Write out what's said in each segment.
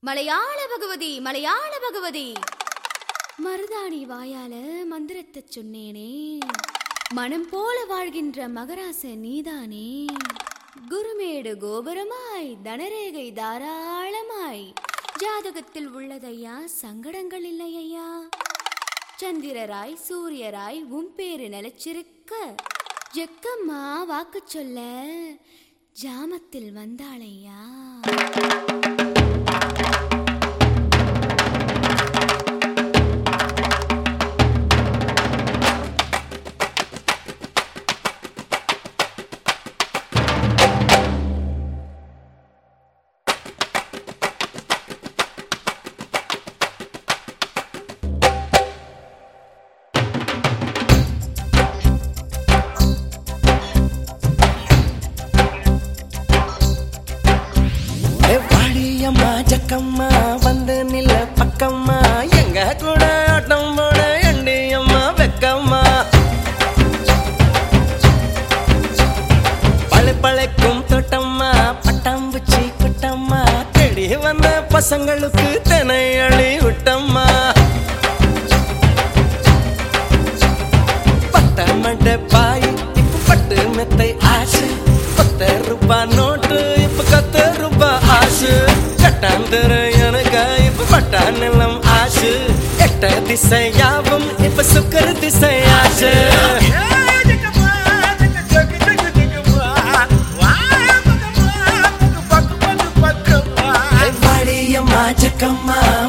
மலையாள பகவதி மலையாள பகவதி. மருதாணி வாயால மந்திரத்தை சொன்னேனே. மனம் போல வாழ்கின்ற மகராச நீதானே. குருமேடு கோபுரமாய் தனரேகை தாராளமாய். ஜாதகத்தில் உள்ளதையா சங்கடங்கள் இல்லையா சந்திரராய் சூரியராய் உன் பேரு நிலச்சிருக்க. ஜெக்கம்மா வாக்கு சொல்ல. ஜாமத்தில் வந்தாளையா? வாடியம்மா வந்து நில பக்கம்மா. எங்க கூட ஆட்டம் போட எண்டி அம்மா வெக்கம்மா. பழு பழைக்கும் தோட்டம்மா பட்டாம்பூச்சி குட்டம்மா. தேடி வந்த பசங்களுக்கு தினை எட்ட திசை யாவும் இப்ப சுக்கர திசை ஆசு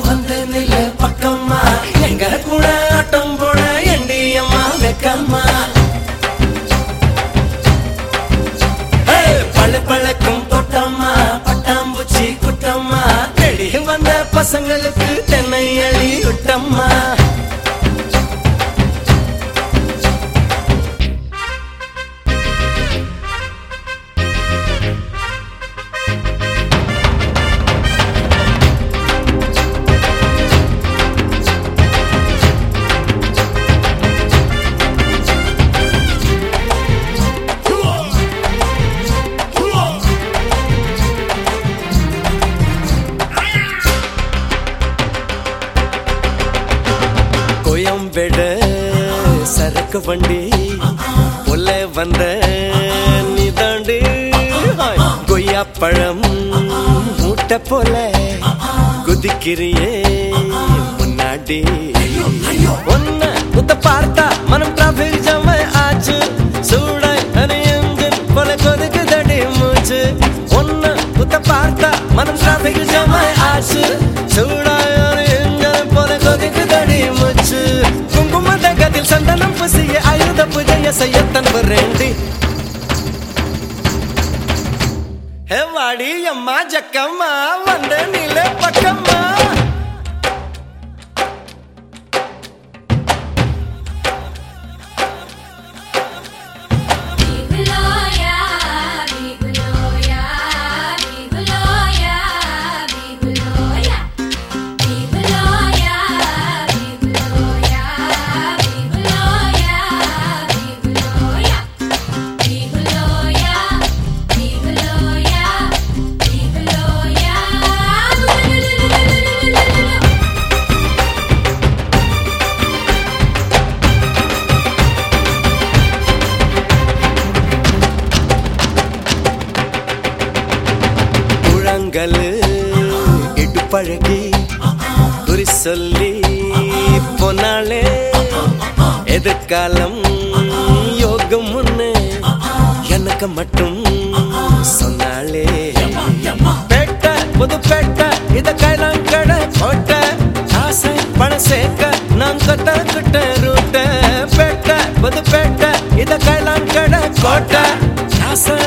வந்து நில்லு பக்கம்மா. எங்க கூட ஆட்டம் போட எண்டியம்மா வெக்கம்மா. ஏய், பழக்கும் பட்டாம்பூச்சி குட்டம்மா. வந்த பசங்களுக்கு தென்னையல் அழி பெட சரக்கு வண்டி உள்ள வந்த நிதாண்டு. கொய்யா பழம் மூட்டை போல குதிக்கிறியே முன்னாடி. ஒன்ன உத்த பார்த்தா மனம் டிராபிக் ஜாம ஆச்சு. சூட சந்தனம் ஆயுத பூஜைய செய்யத்தன் வரேண்டி ஹே வாடி அம்மா ஜக்கம்மா வந்த நில பக்கம்மா முழங்கல் இடுப்பழகி குறி சொல்லி போனாலே எதிர்காலம் யோகம் ஒண்ணு. எனக்கு மட்டும் சொன்னாலே பேட்ட புது பேட்ட இத கைலாங்கட போட்ட. ஆசை பணம் சேர்க்க நான் கட்ட கிட்ட ரூட்ட. பேட்ட புது பேட்ட இத கைலாங்கட கோட்ட ஆசை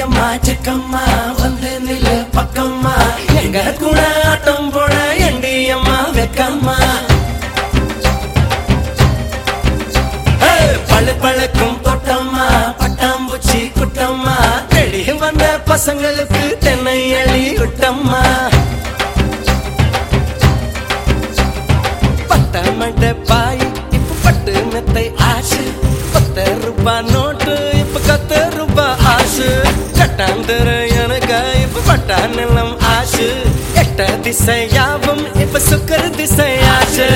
பாடியம்மா சிக்கம்மா வந்து நில பக்கம்மா. எங்க கூட ஆட்டம் போட எண்டியம்மா வெக்கம்மா. பழு பழக்கும் தோட்டம்மா பட்டாம்பூச்சி குட்டம்மா. தேடி வந்த பசங்களுக்கு தென்னை அழி விட்டம்மா. பட்டமண்ட பட்டான் தர எனக்கா இப்ப பட்டான் நிலம் ஆச்சு. எட்ட திசை யாபம் இப்ப சுக்கர் திசை ஆச்சு